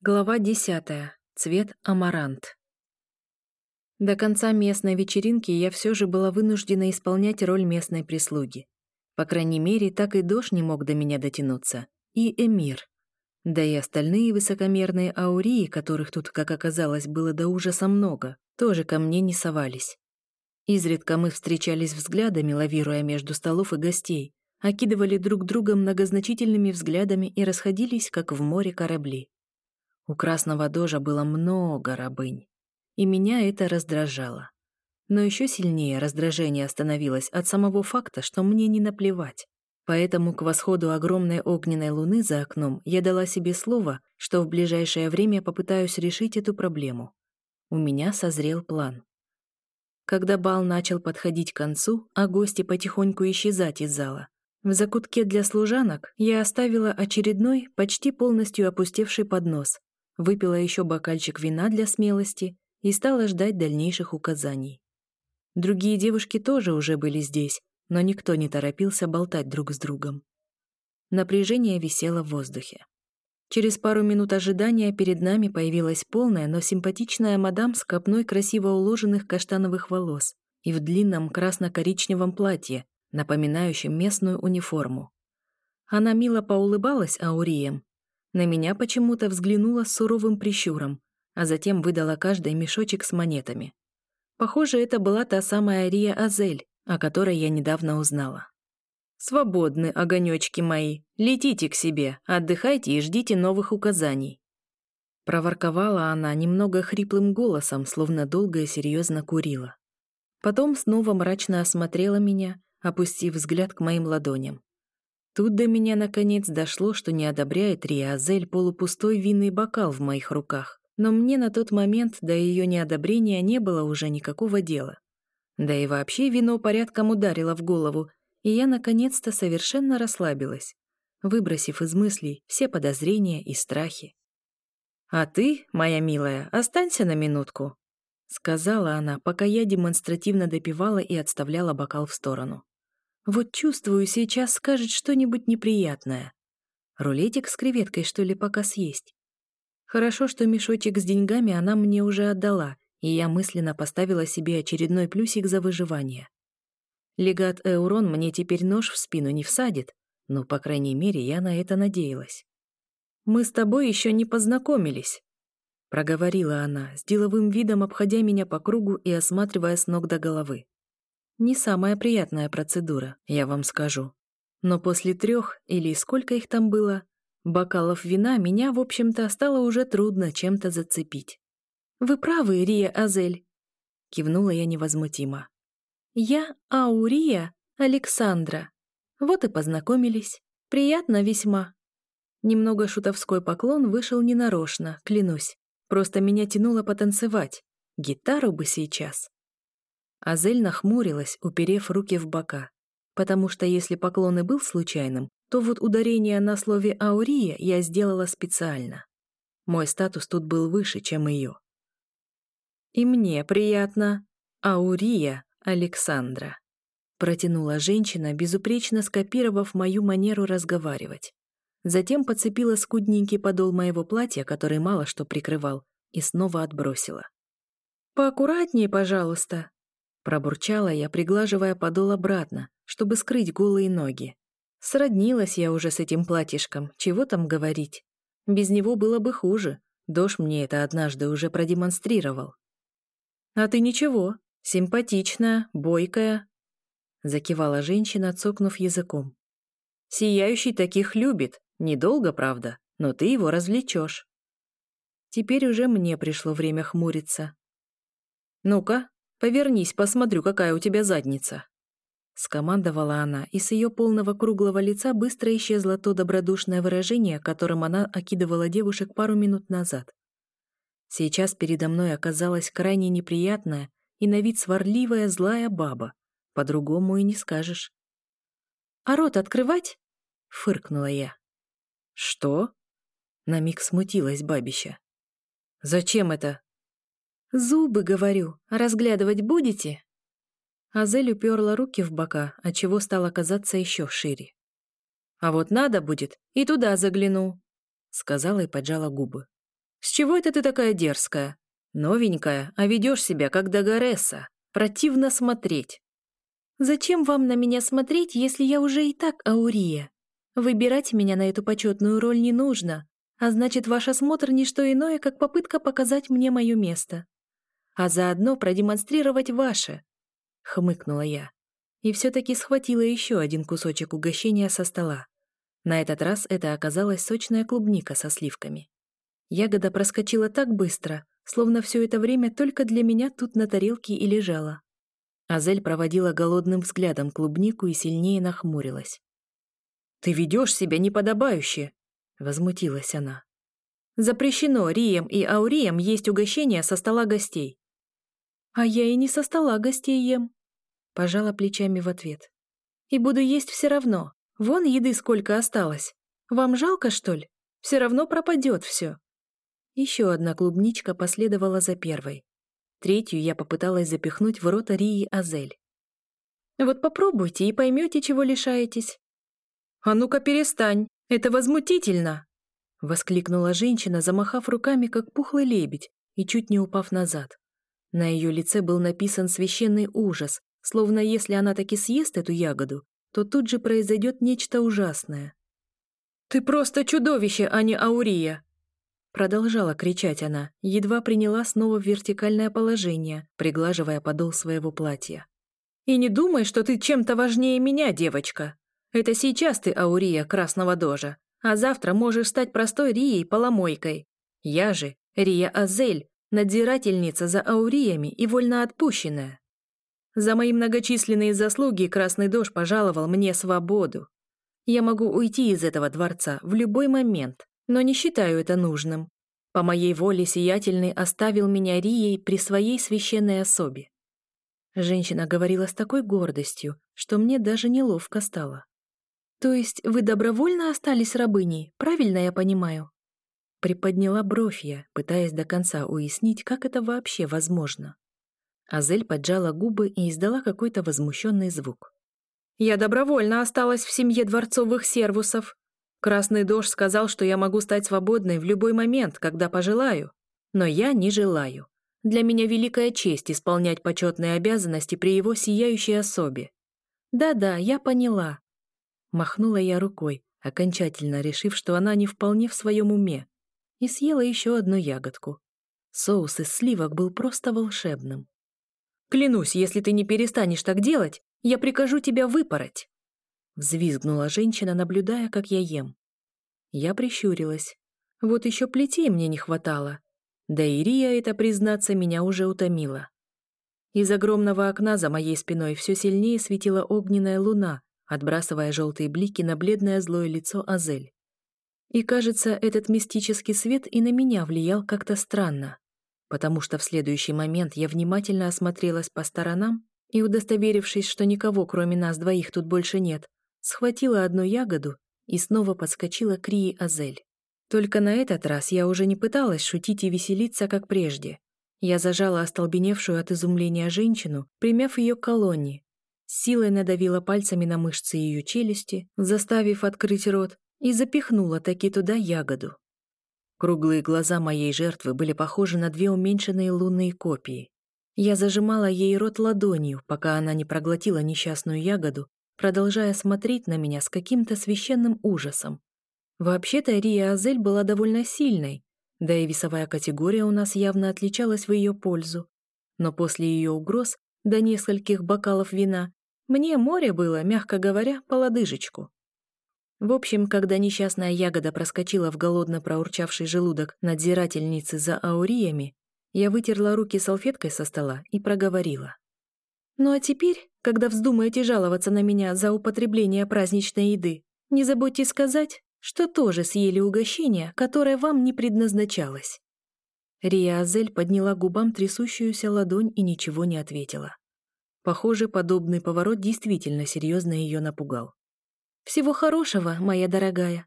Глава десятая. Цвет амарант. До конца местной вечеринки я все же была вынуждена исполнять роль местной прислуги. По крайней мере, так и Дош не мог до меня дотянуться. И Эмир. Да и остальные высокомерные аурии, которых тут, как оказалось, было до ужаса много, тоже ко мне не совались. Изредка мы встречались взглядами, лавируя между столов и гостей, окидывали друг друга многозначительными взглядами и расходились, как в море корабли. У красного дожа было много рабынь, и меня это раздражало. Но еще сильнее раздражение становилось от самого факта, что мне не наплевать. Поэтому к восходу огромной огненной луны за окном я дала себе слово, что в ближайшее время попытаюсь решить эту проблему. У меня созрел план. Когда бал начал подходить к концу, а гости потихоньку исчезать из зала, в закутке для служанок я оставила очередной, почти полностью опустевший поднос, выпила еще бокальчик вина для смелости и стала ждать дальнейших указаний. Другие девушки тоже уже были здесь, но никто не торопился болтать друг с другом. Напряжение висело в воздухе. Через пару минут ожидания перед нами появилась полная, но симпатичная мадам с копной красиво уложенных каштановых волос и в длинном красно-коричневом платье, напоминающем местную униформу. Она мило поулыбалась Аурием, на меня почему-то взглянула с суровым прищуром, а затем выдала каждый мешочек с монетами. Похоже, это была та самая Рия Азель, о которой я недавно узнала. «Свободны, огонечки мои, летите к себе, отдыхайте и ждите новых указаний». Проворковала она немного хриплым голосом, словно долго и серьезно курила. Потом снова мрачно осмотрела меня, опустив взгляд к моим ладоням. Тут до меня наконец дошло, что не одобряет Риазель полупустой винный бокал в моих руках. Но мне на тот момент до ее неодобрения не было уже никакого дела. Да и вообще вино порядком ударило в голову, и я наконец-то совершенно расслабилась, выбросив из мыслей все подозрения и страхи. «А ты, моя милая, останься на минутку», — сказала она, пока я демонстративно допивала и отставляла бокал в сторону. Вот чувствую, сейчас скажет что-нибудь неприятное. Рулетик с креветкой, что ли, пока съесть? Хорошо, что мешочек с деньгами она мне уже отдала, и я мысленно поставила себе очередной плюсик за выживание. Легат Эурон мне теперь нож в спину не всадит, но, по крайней мере, я на это надеялась. «Мы с тобой еще не познакомились», — проговорила она, с деловым видом обходя меня по кругу и осматривая с ног до головы. Не самая приятная процедура, я вам скажу. Но после трех, или сколько их там было, бокалов вина меня, в общем-то, стало уже трудно чем-то зацепить. «Вы правы, Рия Азель», — кивнула я невозмутимо. «Я Аурия Александра. Вот и познакомились. Приятно весьма». Немного шутовской поклон вышел ненарочно, клянусь. Просто меня тянуло потанцевать. Гитару бы сейчас. Азель нахмурилась, уперев руки в бока. Потому что если поклон и был случайным, то вот ударение на слове «аурия» я сделала специально. Мой статус тут был выше, чем ее. «И мне приятно. Аурия Александра», — протянула женщина, безупречно скопировав мою манеру разговаривать. Затем подцепила скудненький подол моего платья, который мало что прикрывал, и снова отбросила. «Поаккуратнее, пожалуйста», Пробурчала я, приглаживая подол обратно, чтобы скрыть голые ноги. Сроднилась я уже с этим платьишком, чего там говорить. Без него было бы хуже. Дош мне это однажды уже продемонстрировал. «А ты ничего, симпатичная, бойкая», — закивала женщина, цокнув языком. «Сияющий таких любит, недолго, правда, но ты его развлечешь». Теперь уже мне пришло время хмуриться. «Ну-ка, Повернись, посмотрю, какая у тебя задница». Скомандовала она, и с ее полного круглого лица быстро исчезло то добродушное выражение, которым она окидывала девушек пару минут назад. Сейчас передо мной оказалась крайне неприятная и на вид сварливая злая баба. По-другому и не скажешь. «А рот открывать?» — фыркнула я. «Что?» — на миг смутилась бабища. «Зачем это?» «Зубы, говорю, разглядывать будете?» Азель уперла руки в бока, отчего стала казаться еще шире. «А вот надо будет, и туда загляну», — сказала и поджала губы. С чего это ты такая дерзкая? Новенькая, а ведешь себя как Дагареса. Противно смотреть. Зачем вам на меня смотреть, если я уже и так Аурия? Выбирать меня на эту почетную роль не нужно, а значит, ваш осмотр не что иное, как попытка показать мне мое место. А заодно продемонстрировать ваше, — хмыкнула я. И все-таки схватила еще один кусочек угощения со стола. На этот раз это оказалась сочная клубника со сливками. Ягода проскочила так быстро, словно все это время только для меня тут на тарелке и лежала. Азель проводила голодным взглядом клубнику и сильнее нахмурилась. «Ты ведешь себя неподобающе!» — возмутилась она. «Запрещено Рием и Аурием есть угощения со стола гостей». «А я и не со стола гостей ем», — пожала плечами в ответ. «И буду есть все равно. Вон еды сколько осталось. Вам жалко, что ли? Все равно пропадет все». Еще одна клубничка последовала за первой. Третью я попыталась запихнуть в рот Рии Азель. «Вот попробуйте и поймете, чего лишаетесь». «А ну-ка перестань, это возмутительно!» Воскликнула женщина, замахав руками, как пухлый лебедь, и чуть не упав назад. На ее лице был написан священный ужас, словно если она таки съест эту ягоду, то тут же произойдет нечто ужасное. «Ты просто чудовище, а не Аурия!» Продолжала кричать она, едва приняла снова вертикальное положение, приглаживая подол своего платья. «И не думай, что ты чем-то важнее меня, девочка. Это сейчас ты Аурия Красного Дожа, а завтра можешь стать простой Рией-поломойкой. Я же Рия Азель, надзирательница за Ауриями и вольноотпущенная. За мои многочисленные заслуги Красный Дож пожаловал мне свободу. Я могу уйти из этого дворца в любой момент, но не считаю это нужным. По моей воле сиятельный оставил меня Рией при своей священной особе. Женщина говорила с такой гордостью, что мне даже неловко стало. «То есть вы добровольно остались рабыней, правильно я понимаю?» Приподняла бровь я, пытаясь до конца уяснить, как это вообще возможно. Азель поджала губы и издала какой-то возмущенный звук. «Я добровольно осталась в семье дворцовых сервусов. Красный дождь сказал, что я могу стать свободной в любой момент, когда пожелаю. Но я не желаю. Для меня великая честь исполнять почетные обязанности при его сияющей особе. Да-да, я поняла. Махнула я рукой, окончательно решив, что она не вполне в своем уме, и съела еще одну ягодку. Соус из сливок был просто волшебным. «Клянусь, если ты не перестанешь так делать, я прикажу тебя выпороть!» Взвизгнула женщина, наблюдая, как я ем. Я прищурилась. Вот еще плетей мне не хватало. Да и Рия это, признаться, меня уже утомила. Из огромного окна за моей спиной все сильнее светила огненная луна, отбрасывая желтые блики на бледное злое лицо Азель. И, кажется, этот мистический свет и на меня влиял как-то странно, потому что в следующий момент я внимательно осмотрелась по сторонам и, удостоверившись, что никого, кроме нас двоих, тут больше нет, схватила одну ягоду и снова подскочила к Рии Азель. Только на этот раз я уже не пыталась шутить и веселиться, как прежде. Я зажала остолбеневшую от изумления женщину, примяв ее к колонне, силой надавила пальцами на мышцы ее челюсти, заставив открыть рот, и запихнула таки туда ягоду. Круглые глаза моей жертвы были похожи на две уменьшенные лунные копии. Я зажимала ей рот ладонью, пока она не проглотила несчастную ягоду продолжая смотреть на меня с каким-то священным ужасом. Вообще-то Рия Азель была довольно сильной, да и весовая категория у нас явно отличалась в ее пользу. Но после ее угроз до нескольких бокалов вина мне море было, мягко говоря, по лодыжечку. В общем, когда несчастная ягода проскочила в голодно проурчавший желудок надзирательницы за ауриями, я вытерла руки салфеткой со стола и проговорила. «Ну а теперь когда вздумаете жаловаться на меня за употребление праздничной еды, не забудьте сказать, что тоже съели угощение, которое вам не предназначалось». Рия Азель подняла губам трясущуюся ладонь и ничего не ответила. Похоже, подобный поворот действительно серьезно ее напугал. «Всего хорошего, моя дорогая!»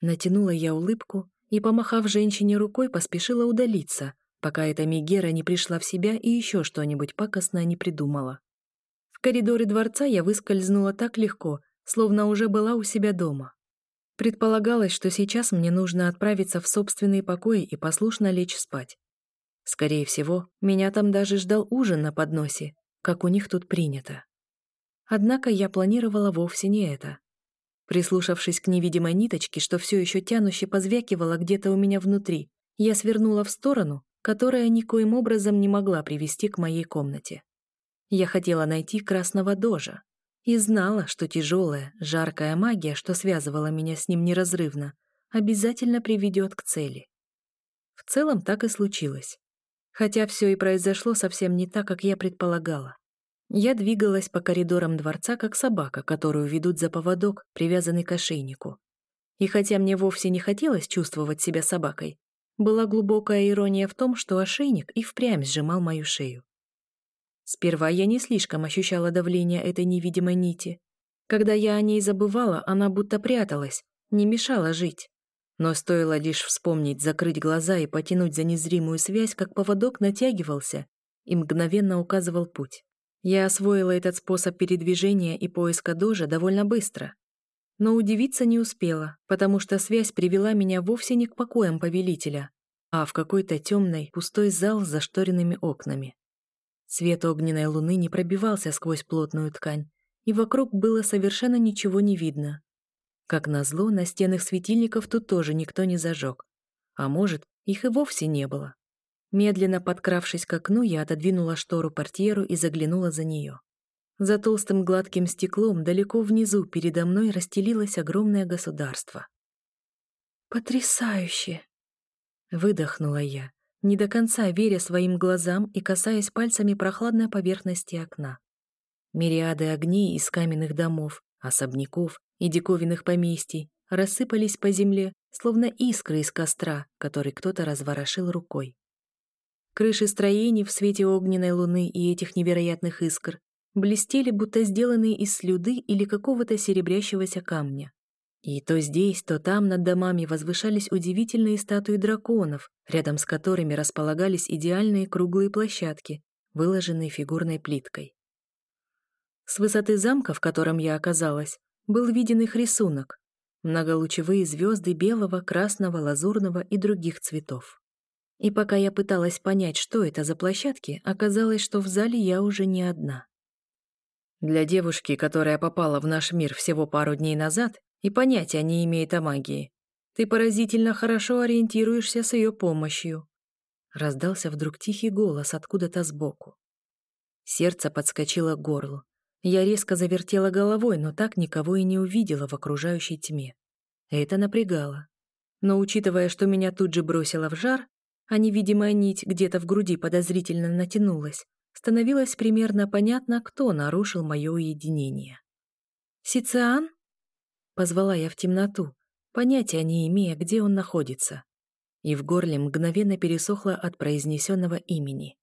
Натянула я улыбку и, помахав женщине рукой, поспешила удалиться, пока эта Мегера не пришла в себя и еще что-нибудь пакостное не придумала. В коридоры дворца я выскользнула так легко, словно уже была у себя дома. Предполагалось, что сейчас мне нужно отправиться в собственный покой и послушно лечь спать. Скорее всего, меня там даже ждал ужин на подносе, как у них тут принято. Однако я планировала вовсе не это. Прислушавшись к невидимой ниточке, что все еще тянуще позвякивала где-то у меня внутри, я свернула в сторону, которая никоим образом не могла привести к моей комнате. Я хотела найти красного дожа и знала, что тяжелая, жаркая магия, что связывала меня с ним неразрывно, обязательно приведет к цели. В целом так и случилось. Хотя все и произошло совсем не так, как я предполагала. Я двигалась по коридорам дворца, как собака, которую ведут за поводок, привязанный к ошейнику. И хотя мне вовсе не хотелось чувствовать себя собакой, была глубокая ирония в том, что ошейник и впрямь сжимал мою шею. Сперва я не слишком ощущала давление этой невидимой нити. Когда я о ней забывала, она будто пряталась, не мешала жить. Но стоило лишь вспомнить, закрыть глаза и потянуть за незримую связь, как поводок натягивался и мгновенно указывал путь. Я освоила этот способ передвижения и поиска дожа довольно быстро. Но удивиться не успела, потому что связь привела меня вовсе не к покоям повелителя, а в какой-то темный, пустой зал с зашторенными окнами. Свет огненной луны не пробивался сквозь плотную ткань, и вокруг было совершенно ничего не видно. Как назло, на стенах светильников тут тоже никто не зажег. А может, их и вовсе не было. Медленно подкравшись к окну, я отодвинула штору-портьеру и заглянула за нее. За толстым гладким стеклом далеко внизу передо мной расстелилось огромное государство. «Потрясающе!» Выдохнула я, не до конца веря своим глазам и касаясь пальцами прохладной поверхности окна. Мириады огней из каменных домов, особняков и диковинных поместий рассыпались по земле, словно искры из костра, который кто-то разворошил рукой. Крыши строений в свете огненной луны и этих невероятных искр блестели, будто сделанные из слюды или какого-то серебрящегося камня. И то здесь, то там над домами возвышались удивительные статуи драконов, рядом с которыми располагались идеальные круглые площадки, выложенные фигурной плиткой. С высоты замка, в котором я оказалась, был виден их рисунок — многолучевые звезды белого, красного, лазурного и других цветов. И пока я пыталась понять, что это за площадки, оказалось, что в зале я уже не одна. Для девушки, которая попала в наш мир всего пару дней назад и понятия не имеет о магии, ты поразительно хорошо ориентируешься с ее помощью. Раздался вдруг тихий голос откуда-то сбоку. Сердце подскочило к горлу. Я резко завертела головой, но так никого и не увидела в окружающей тьме. Это напрягало. Но учитывая, что меня тут же бросило в жар, а невидимая нить где-то в груди подозрительно натянулась, становилось примерно понятно, кто нарушил мое уединение. «Сициан?» — позвала я в темноту, понятия не имея, где он находится. И в горле мгновенно пересохло от произнесенного имени.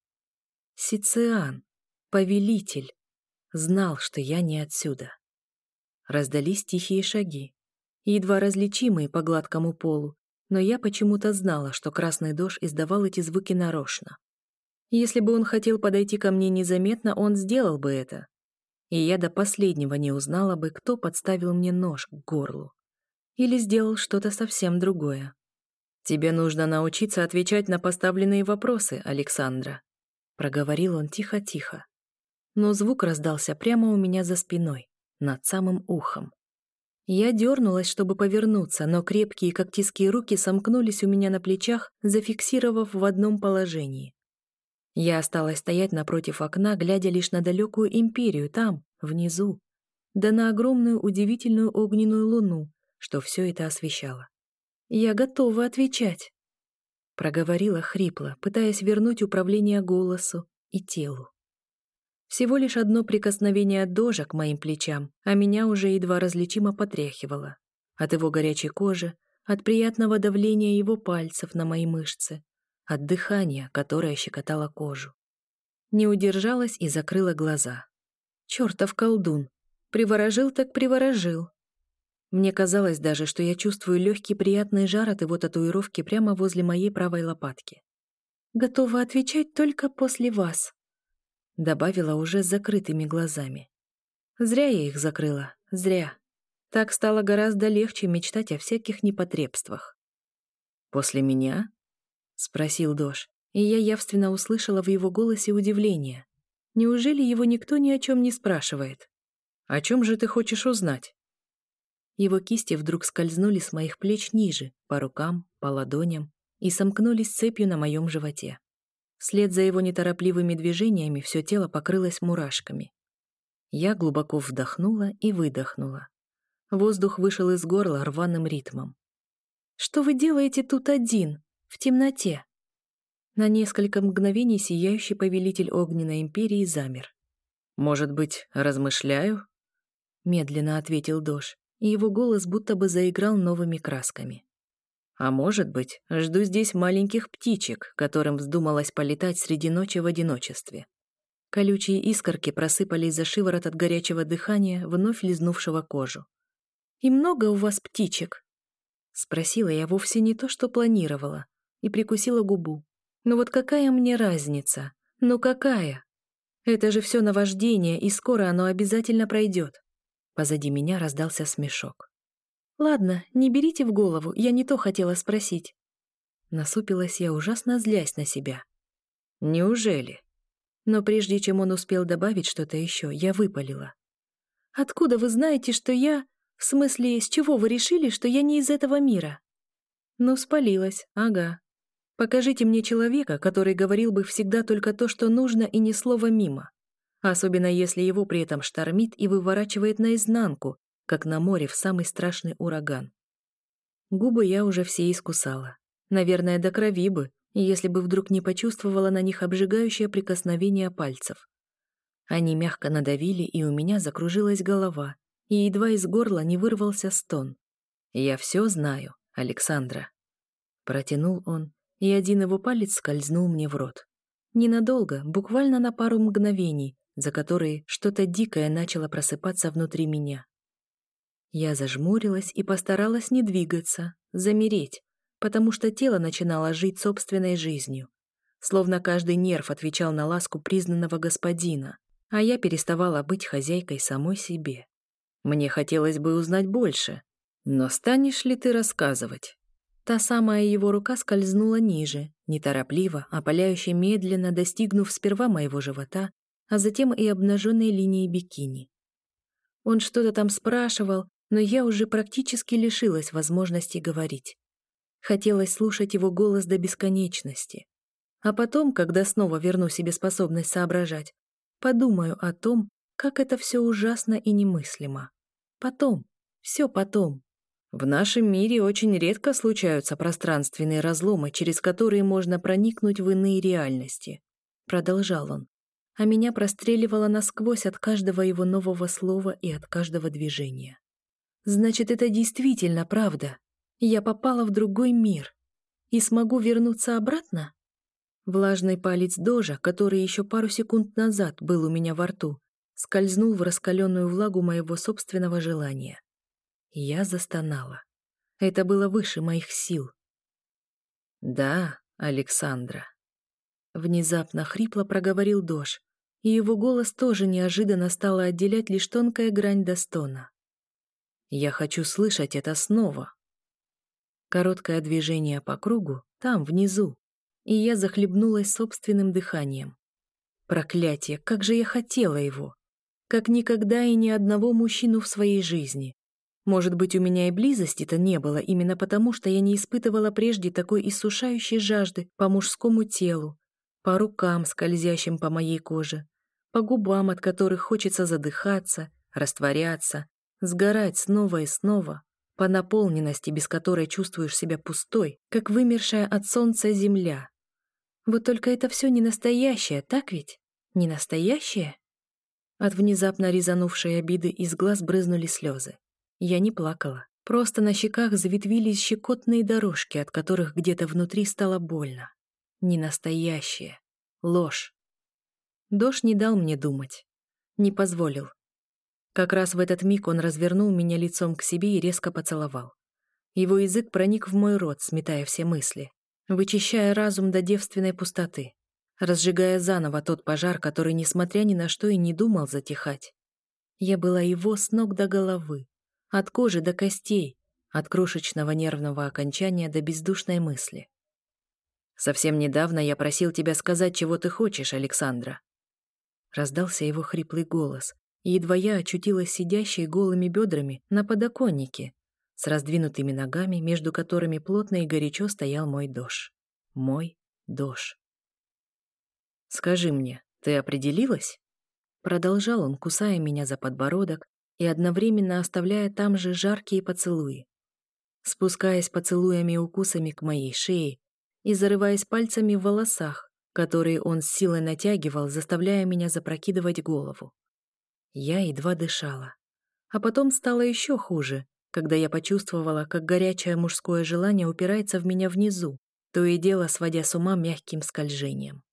«Сициан, повелитель, знал, что я не отсюда». Раздались тихие шаги, едва различимые по гладкому полу, но я почему-то знала, что красный дождь издавал эти звуки нарочно. Если бы он хотел подойти ко мне незаметно, он сделал бы это. И я до последнего не узнала бы, кто подставил мне нож к горлу. Или сделал что-то совсем другое. «Тебе нужно научиться отвечать на поставленные вопросы, Александра», проговорил он тихо-тихо. Но звук раздался прямо у меня за спиной, над самым ухом. Я дернулась, чтобы повернуться, но крепкие когтистые руки сомкнулись у меня на плечах, зафиксировав в одном положении. Я осталась стоять напротив окна, глядя лишь на далекую империю там, внизу, да на огромную удивительную огненную луну, что все это освещало. «Я готова отвечать», — проговорила хрипло, пытаясь вернуть управление голосу и телу. Всего лишь одно прикосновение дожа к моим плечам, а меня уже едва различимо потряхивало. От его горячей кожи, от приятного давления его пальцев на мои мышцы, от дыхания, которое щекотало кожу. Не удержалась и закрыла глаза. Чёртов колдун! Приворожил так приворожил. Мне казалось даже, что я чувствую легкий приятный жар от его татуировки прямо возле моей правой лопатки. «Готова отвечать только после вас», — добавила уже с закрытыми глазами. Зря я их закрыла, зря. Так стало гораздо легче мечтать о всяких непотребствах. «После меня?» — спросил Дош, и я явственно услышала в его голосе удивление. Неужели его никто ни о чем не спрашивает? «О чем же ты хочешь узнать?» Его кисти вдруг скользнули с моих плеч ниже, по рукам, по ладоням, и сомкнулись цепью на моем животе. Вслед за его неторопливыми движениями все тело покрылось мурашками. Я глубоко вдохнула и выдохнула. Воздух вышел из горла рваным ритмом. «Что вы делаете тут один, в темноте?» На несколько мгновений сияющий повелитель огненной империи замер. «Может быть, размышляю?» Медленно ответил Дош, и его голос будто бы заиграл новыми красками. А может быть, жду здесь маленьких птичек, которым вздумалось полетать среди ночи в одиночестве. Колючие искорки просыпались за шиворот от горячего дыхания, вновь лизнувшего кожу. «И много у вас птичек?» Спросила я вовсе не то, что планировала, и прикусила губу. «Ну вот какая мне разница? Ну какая? Это же все наваждение, и скоро оно обязательно пройдет». Позади меня раздался смешок. «Ладно, не берите в голову, я не то хотела спросить». Насупилась я, ужасно злясь на себя. «Неужели?» Но прежде чем он успел добавить что-то еще, я выпалила. «Откуда вы знаете, что я... В смысле, с чего вы решили, что я не из этого мира?» «Ну, спалилась, ага. Покажите мне человека, который говорил бы всегда только то, что нужно, и ни слова мимо. Особенно если его при этом штормит и выворачивает наизнанку, как на море в самый страшный ураган. Губы я уже все искусала. Наверное, до крови бы, если бы вдруг не почувствовала на них обжигающее прикосновение пальцев. Они мягко надавили, и у меня закружилась голова, и едва из горла не вырвался стон. «Я все знаю, Александра». Протянул он, и один его палец скользнул мне в рот. Ненадолго, буквально на пару мгновений, за которые что-то дикое начало просыпаться внутри меня. Я зажмурилась и постаралась не двигаться, замереть, потому что тело начинало жить собственной жизнью. Словно каждый нерв отвечал на ласку признанного господина, а я переставала быть хозяйкой самой себе. Мне хотелось бы узнать больше, но станешь ли ты рассказывать? Та самая его рука скользнула ниже, неторопливо, опаляюще медленно достигнув сперва моего живота, а затем и обнаженной линии бикини. Он что-то там спрашивал, но я уже практически лишилась возможности говорить. Хотелось слушать его голос до бесконечности. А потом, когда снова верну себе способность соображать, подумаю о том, как это все ужасно и немыслимо. Потом, все потом. В нашем мире очень редко случаются пространственные разломы, через которые можно проникнуть в иные реальности, продолжал он. А меня простреливало насквозь от каждого его нового слова и от каждого движения. Значит, это действительно правда. Я попала в другой мир. И смогу вернуться обратно? Влажный палец Дожа, который еще пару секунд назад был у меня во рту, скользнул в раскаленную влагу моего собственного желания. Я застонала. Это было выше моих сил. «Да, Александра», — внезапно хрипло проговорил Дож, и его голос тоже неожиданно стало отделять лишь тонкая грань до стона. Я хочу слышать это снова. Короткое движение по кругу, там, внизу, и я захлебнулась собственным дыханием. Проклятие, как же я хотела его! Как никогда и ни одного мужчину в своей жизни. Может быть, у меня и близости-то не было именно потому, что я не испытывала прежде такой иссушающей жажды по мужскому телу, по рукам, скользящим по моей коже, по губам, от которых хочется задыхаться, растворяться, сгорать снова и снова, по наполненности, без которой чувствуешь себя пустой, как вымершая от солнца земля. Вот только это все не настоящее, так ведь? Не настоящее? От внезапно резанувшей обиды из глаз брызнули слезы. Я не плакала. Просто на щеках заветвились щекотные дорожки, от которых где-то внутри стало больно. Не настоящее. Ложь. Дождь не дал мне думать. Не позволил. Как раз в этот миг он развернул меня лицом к себе и резко поцеловал. Его язык проник в мой рот, сметая все мысли, вычищая разум до девственной пустоты, разжигая заново тот пожар, который, несмотря ни на что, и не думал затихать. Я была его с ног до головы, от кожи до костей, от крошечного нервного окончания до бездушной мысли. «Совсем недавно я просил тебя сказать, чего ты хочешь, Александра». Раздался его хриплый голос, едва я очутилась сидящей голыми бедрами на подоконнике, с раздвинутыми ногами, между которыми плотно и горячо стоял мой дож. Мой дож. «Скажи мне, ты определилась?» Продолжал он, кусая меня за подбородок и одновременно оставляя там же жаркие поцелуи спускаясь поцелуями и укусами к моей шее и зарываясь пальцами в волосах, которые он с силой натягивал, заставляя меня запрокидывать голову. Я едва дышала. А потом стало еще хуже, когда я почувствовала, как горячее мужское желание упирается в меня внизу, то и дело сводя с ума мягким скольжением.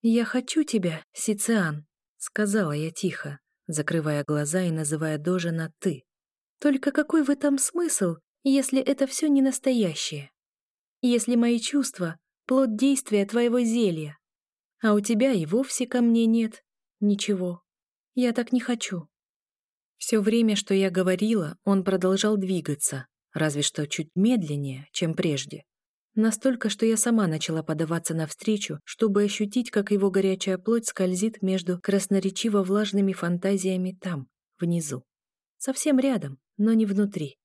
«Я хочу тебя, Сициан», — сказала я тихо, закрывая глаза и называя Дожа на «ты». «Только какой в этом смысл, если это все не настоящее? Если мои чувства — плод действия твоего зелья, а у тебя и вовсе ко мне нет ничего. Я так не хочу. Все время, что я говорила, он продолжал двигаться, разве что чуть медленнее, чем прежде. Настолько, что я сама начала подаваться навстречу, чтобы ощутить, как его горячая плоть скользит между красноречиво-влажными фантазиями там, внизу. Совсем рядом, но не внутри.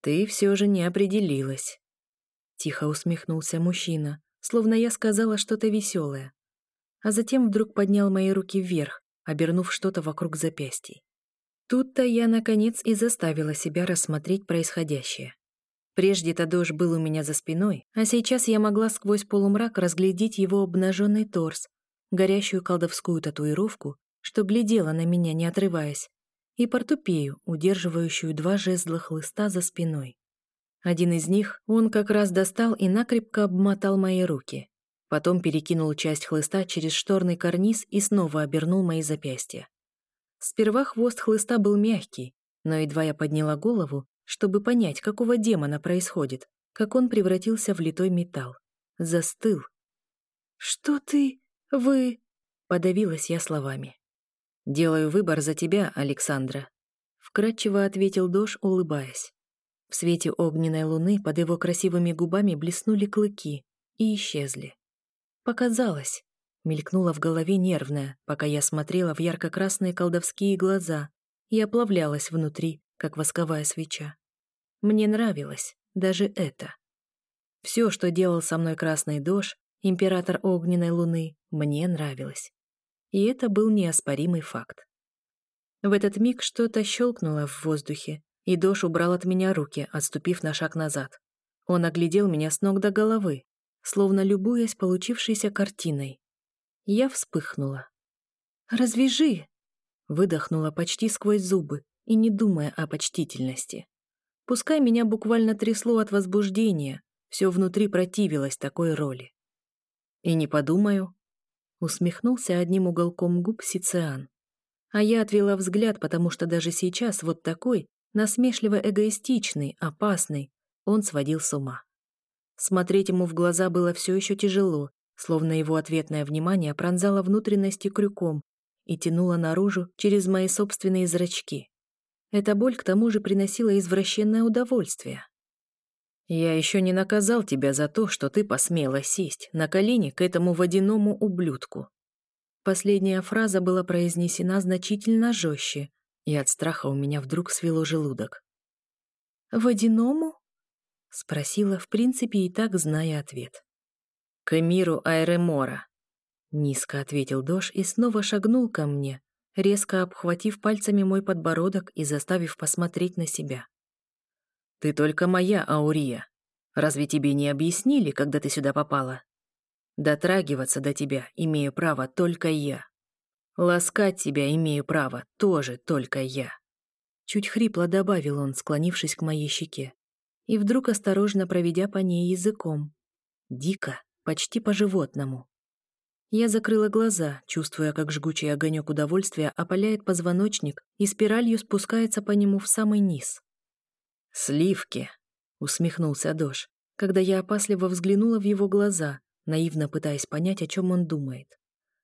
«Ты все же не определилась», — тихо усмехнулся мужчина, словно я сказала что-то веселое. А затем вдруг поднял мои руки вверх, обернув что-то вокруг запястий. Тут-то я, наконец, и заставила себя рассмотреть происходящее. Прежде Тадош был у меня за спиной, а сейчас я могла сквозь полумрак разглядеть его обнаженный торс, горящую колдовскую татуировку, что глядела на меня, не отрываясь, и портупею, удерживающую два жезла хлыста за спиной. Один из них он как раз достал и накрепко обмотал мои руки. Потом перекинул часть хлыста через шторный карниз и снова обернул мои запястья. Сперва хвост хлыста был мягкий, но едва я подняла голову, чтобы понять, какого демона происходит, как он превратился в литой металл. Застыл. «Что ты... вы...» — подавилась я словами. «Делаю выбор за тебя, Александра», — вкратчиво ответил Дош, улыбаясь. В свете огненной луны под его красивыми губами блеснули клыки и исчезли. «Показалось», — мелькнуло в голове нервное, пока я смотрела в ярко-красные колдовские глаза и оплавлялась внутри, как восковая свеча. Мне нравилось даже это. Все, что делал со мной Красный Дож, император огненной луны, мне нравилось и это был неоспоримый факт. В этот миг что-то щелкнуло в воздухе, и Дош убрал от меня руки, отступив на шаг назад. Он оглядел меня с ног до головы, словно любуясь получившейся картиной. Я вспыхнула. «Развяжи!» Выдохнула почти сквозь зубы и не думая о почтительности. Пускай меня буквально трясло от возбуждения, все внутри противилось такой роли. И не подумаю, Усмехнулся одним уголком губ Сициан. А я отвела взгляд, потому что даже сейчас вот такой, насмешливо эгоистичный, опасный, он сводил с ума. Смотреть ему в глаза было все еще тяжело, словно его ответное внимание пронзало внутренности крюком и тянуло наружу через мои собственные зрачки. Эта боль к тому же приносила извращенное удовольствие. Я еще не наказал тебя за то, что ты посмела сесть на колени к этому водяному ублюдку. Последняя фраза была произнесена значительно жестче, и от страха у меня вдруг свело желудок. «Водяному?» — спросила, в принципе, и так зная ответ. «К миру Айремора», — низко ответил Дош и снова шагнул ко мне, резко обхватив пальцами мой подбородок и заставив посмотреть на себя. Ты только моя, Аурия. Разве тебе не объяснили, когда ты сюда попала? Дотрагиваться до тебя имею право только я. Ласкать тебя имею право тоже только я. Чуть хрипло добавил он, склонившись к моей щеке, и вдруг осторожно проведя по ней языком. Дико, почти по-животному. Я закрыла глаза, чувствуя, как жгучий огонек удовольствия опаляет позвоночник и спиралью спускается по нему в самый низ. «Сливки», — усмехнулся Дош, когда я опасливо взглянула в его глаза, наивно пытаясь понять, о чем он думает.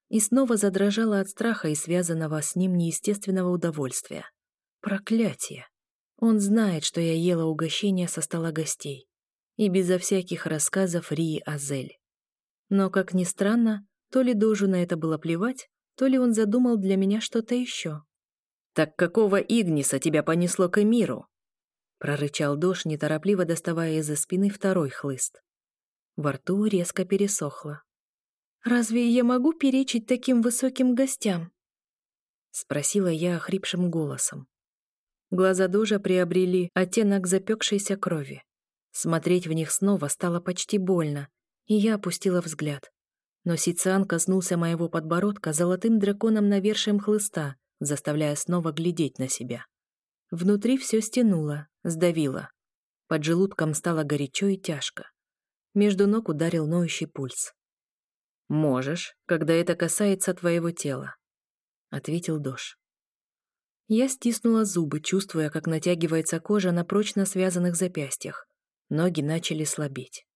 И снова задрожала от страха и связанного с ним неестественного удовольствия. Проклятие! Он знает, что я ела угощение со стола гостей. И безо всяких рассказов Рии Азель. Но, как ни странно, то ли Дожу на это было плевать, то ли он задумал для меня что-то еще. «Так какого Игниса тебя понесло к Эмиру?» прорычал Дож, неторопливо доставая из-за спины второй хлыст. Во рту резко пересохло. «Разве я могу перечить таким высоким гостям?» Спросила я охрипшим голосом. Глаза Дожа приобрели оттенок запекшейся крови. Смотреть в них снова стало почти больно, и я опустила взгляд. Но Сициан коснулся моего подбородка золотым драконом навершием хлыста, заставляя снова глядеть на себя. Внутри все стянуло, сдавило. Под желудком стало горячо и тяжко. Между ног ударил ноющий пульс. «Можешь, когда это касается твоего тела», — ответил Дош. Я стиснула зубы, чувствуя, как натягивается кожа на прочно связанных запястьях. Ноги начали слабеть.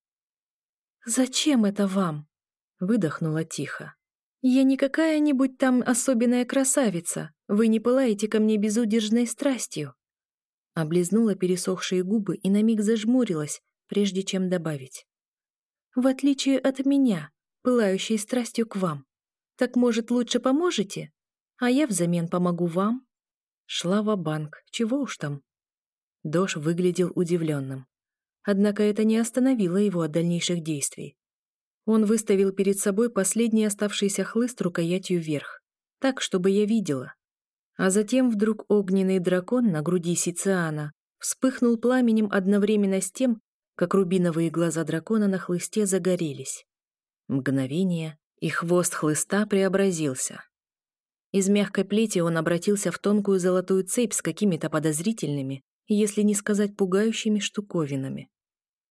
«Зачем это вам?» — выдохнула тихо. «Я не какая-нибудь там особенная красавица. Вы не пылаете ко мне безудержной страстью». Облизнула пересохшие губы и на миг зажмурилась, прежде чем добавить в отличие от меня, пылающей страстью к вам. Так, может, лучше поможете? А я взамен помогу вам?» Шла в банк чего уж там. Дош выглядел удивленным. Однако это не остановило его от дальнейших действий. Он выставил перед собой последний оставшийся хлыст рукоятью вверх, так, чтобы я видела. А затем вдруг огненный дракон на груди Сициана вспыхнул пламенем одновременно с тем, как рубиновые глаза дракона на хлысте загорелись. Мгновение, и хвост хлыста преобразился. Из мягкой плети он обратился в тонкую золотую цепь с какими-то подозрительными, если не сказать пугающими штуковинами.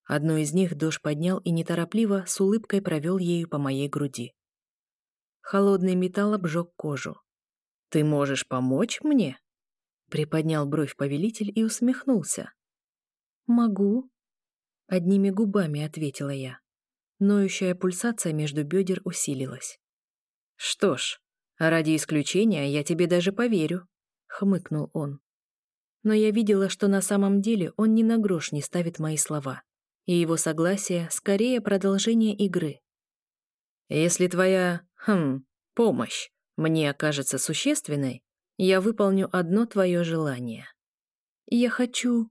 Одну из них Дож поднял и неторопливо с улыбкой провел ею по моей груди. Холодный металл обжег кожу. «Ты можешь помочь мне?» Приподнял бровь повелитель и усмехнулся. «Могу», Одними губами ответила я. Ноющая пульсация между бедер усилилась. «Что ж, ради исключения я тебе даже поверю», — хмыкнул он. Но я видела, что на самом деле он ни на грош не ставит мои слова, и его согласие скорее продолжение игры. «Если твоя, хм, помощь мне окажется существенной, я выполню одно твое желание». «Я хочу...»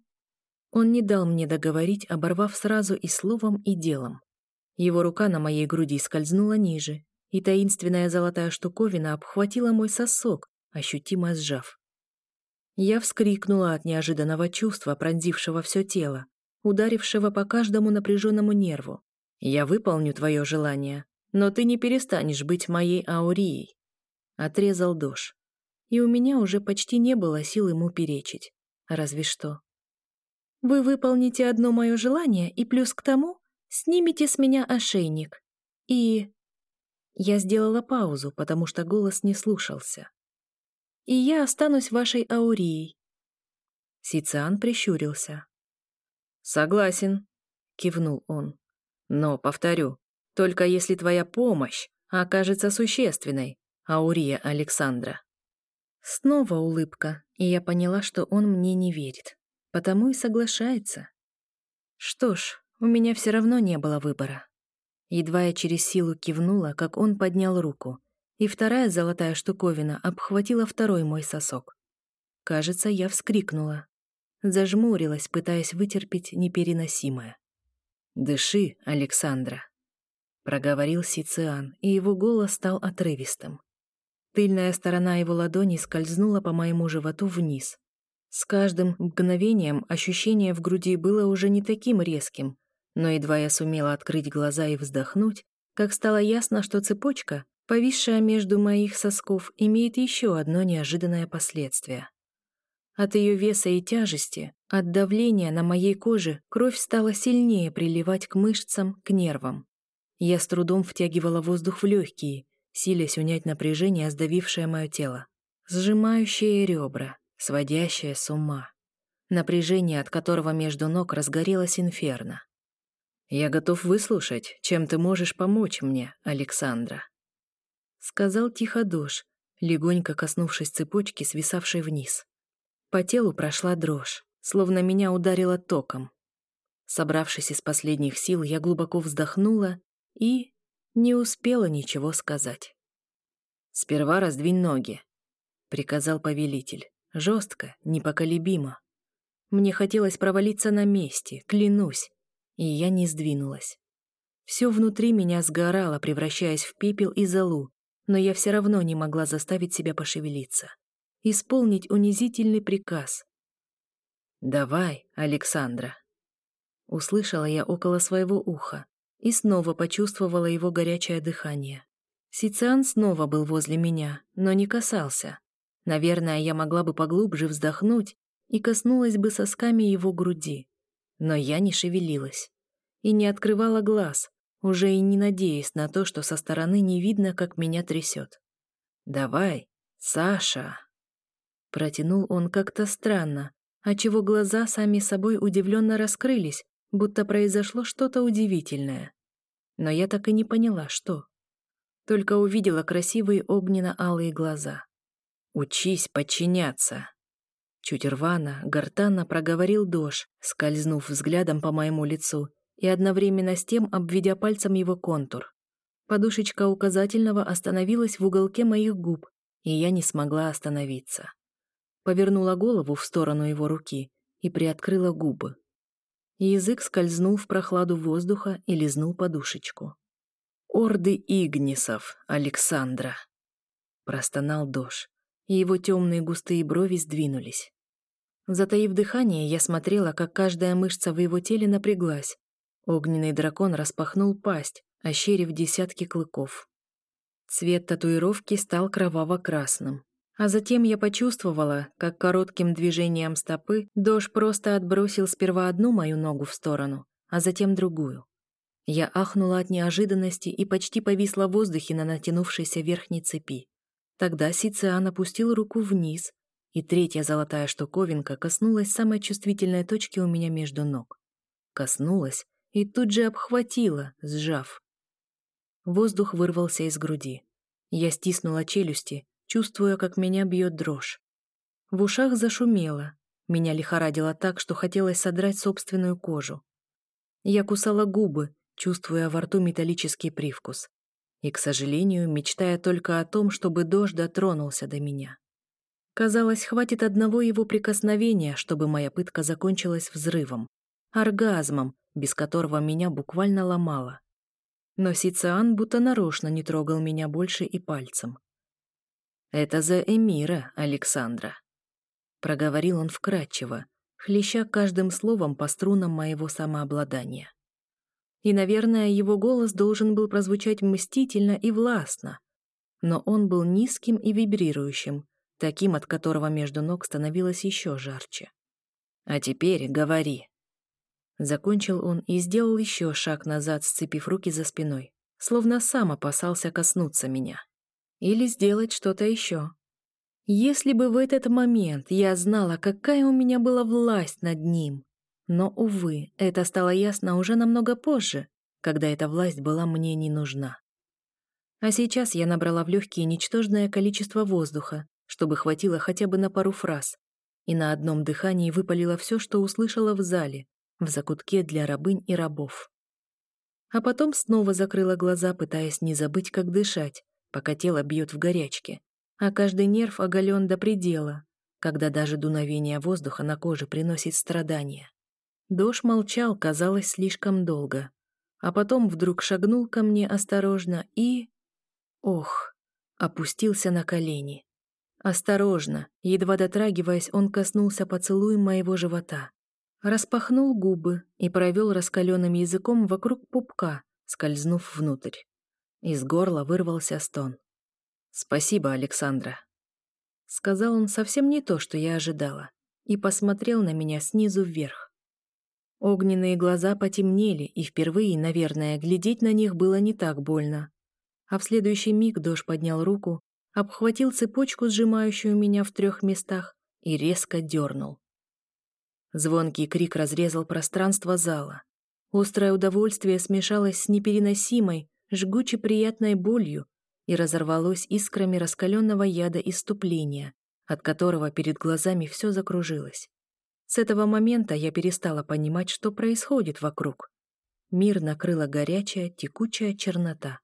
Он не дал мне договорить, оборвав сразу и словом, и делом. Его рука на моей груди скользнула ниже, и таинственная золотая штуковина обхватила мой сосок, ощутимо сжав. Я вскрикнула от неожиданного чувства, пронзившего все тело, ударившего по каждому напряженному нерву. «Я выполню твое желание, но ты не перестанешь быть моей аурией», — отрезал Дош. И у меня уже почти не было сил ему перечить. Разве что. Вы выполните одно мое желание и плюс к тому снимите с меня ошейник. И... Я сделала паузу, потому что голос не слушался. И я останусь вашей аурией. Сициан прищурился. «Согласен», — кивнул он. «Но, повторю, только если твоя помощь окажется существенной, Аурия Александра». Снова улыбка, и я поняла, что он мне не верит потому и соглашается. Что ж, у меня все равно не было выбора. Едва я через силу кивнула, как он поднял руку, и вторая золотая штуковина обхватила второй мой сосок. Кажется, я вскрикнула. Зажмурилась, пытаясь вытерпеть непереносимое. «Дыши, Александра», — проговорил Сициан, и его голос стал отрывистым. Тыльная сторона его ладони скользнула по моему животу вниз, с каждым мгновением ощущение в груди было уже не таким резким, но едва я сумела открыть глаза и вздохнуть, как стало ясно, что цепочка, повисшая между моих сосков, имеет еще одно неожиданное последствие. От ее веса и тяжести, от давления на моей коже кровь стала сильнее приливать к мышцам, к нервам. Я с трудом втягивала воздух в легкие, силясь унять напряжение, сдавившее мое тело. Сжимающие ребра, сводящее с ума, напряжение от которого между ног разгорелось инферно. «Я готов выслушать, чем ты можешь помочь мне, Александра», — сказал тихо Дош, легонько коснувшись цепочки, свисавшей вниз. По телу прошла дрожь. словно меня ударило током. Собравшись из последних сил, я глубоко вздохнула и не успела ничего сказать. «Сперва раздвинь ноги», — приказал повелитель. Жестко, непоколебимо. Мне хотелось провалиться на месте, клянусь, и я не сдвинулась. Все внутри меня сгорало, превращаясь в пепел и золу, но я все равно не могла заставить себя пошевелиться. Исполнить унизительный приказ. «Давай, Александра!» Услышала я около своего уха и снова почувствовала его горячее дыхание. Сициан снова был возле меня, но не касался. Наверное, я могла бы поглубже вздохнуть и коснулась бы сосками его груди. Но я не шевелилась и не открывала глаз, уже и не надеясь на то, что со стороны не видно, как меня трясет. «Давай, Саша!» Протянул он как-то странно, отчего глаза сами собой удивленно раскрылись, будто произошло что-то удивительное. Но я так и не поняла, что. Только увидела красивые огненно-алые глаза. «Учись подчиняться!» Чуть рвано, гортанно проговорил Дош, скользнув взглядом по моему лицу и одновременно с тем обведя пальцем его контур. Подушечка указательного остановилась в уголке моих губ, и я не смогла остановиться. Повернула голову в сторону его руки и приоткрыла губы. Язык скользнул в прохладу воздуха и лизнул подушечку. «Орды Игнисов, Александра!» Простонал Дош, и его темные густые брови сдвинулись. Затаив дыхание, я смотрела, как каждая мышца в его теле напряглась. Огненный дракон распахнул пасть, ощерив десятки клыков. Цвет татуировки стал кроваво-красным. А затем я почувствовала, как коротким движением стопы Дож просто отбросил сперва одну мою ногу в сторону, а затем другую. Я ахнула от неожиданности и почти повисла в воздухе на натянувшейся верхней цепи. Тогда Сициан опустил руку вниз, и третья золотая штуковинка коснулась самой чувствительной точки у меня между ног. Коснулась и тут же обхватила, сжав. Воздух вырвался из груди. Я стиснула челюсти, чувствуя, как меня бьет дрожь. В ушах зашумело, меня лихорадило так, что хотелось содрать собственную кожу. Я кусала губы, чувствуя во рту металлический привкус. И, к сожалению, мечтая только о том, чтобы дождь дотронулся до меня. Казалось, хватит одного его прикосновения, чтобы моя пытка закончилась взрывом, оргазмом, без которого меня буквально ломало. Но Сициан будто нарочно не трогал меня больше и пальцем. «Это за Эмира, Александра», — проговорил он вкратчиво, хлеща каждым словом по струнам моего самообладания. И, наверное, его голос должен был прозвучать мстительно и властно, но он был низким и вибрирующим, таким, от которого между ног становилось еще жарче. «А теперь говори». Закончил он и сделал еще шаг назад, сцепив руки за спиной, словно сам опасался коснуться меня. Или сделать что-то еще. Если бы в этот момент я знала, какая у меня была власть над ним. Но, увы, это стало ясно уже намного позже, когда эта власть была мне не нужна. А сейчас я набрала в легкие ничтожное количество воздуха, чтобы хватило хотя бы на пару фраз, и на одном дыхании выпалила все, что услышала в зале, в закутке для рабынь и рабов. А потом снова закрыла глаза, пытаясь не забыть, как дышать, пока тело бьет в горячке, а каждый нерв оголен до предела, когда даже дуновение воздуха на коже приносит страдания. Дож молчал, казалось, слишком долго, а потом вдруг шагнул ко мне осторожно и... Ох, опустился на колени. Осторожно, едва дотрагиваясь, он коснулся поцелуем моего живота. Распахнул губы и провел раскаленным языком вокруг пупка, скользнув внутрь. Из горла вырвался стон. «Спасибо, Александра», — сказал он совсем не то, что я ожидала, и посмотрел на меня снизу вверх. Огненные глаза потемнели, и впервые, наверное, глядеть на них было не так больно. А в следующий миг Дож поднял руку, обхватил цепочку, сжимающую меня в трех местах, и резко дернул. Звонкий крик разрезал пространство зала. Острое удовольствие смешалось с непереносимой, жгуче приятной болью и разорвалось искрами раскаленного яда иступления, от которого перед глазами все закружилось. С этого момента я перестала понимать, что происходит вокруг. Мир накрыла горячая, текучая чернота.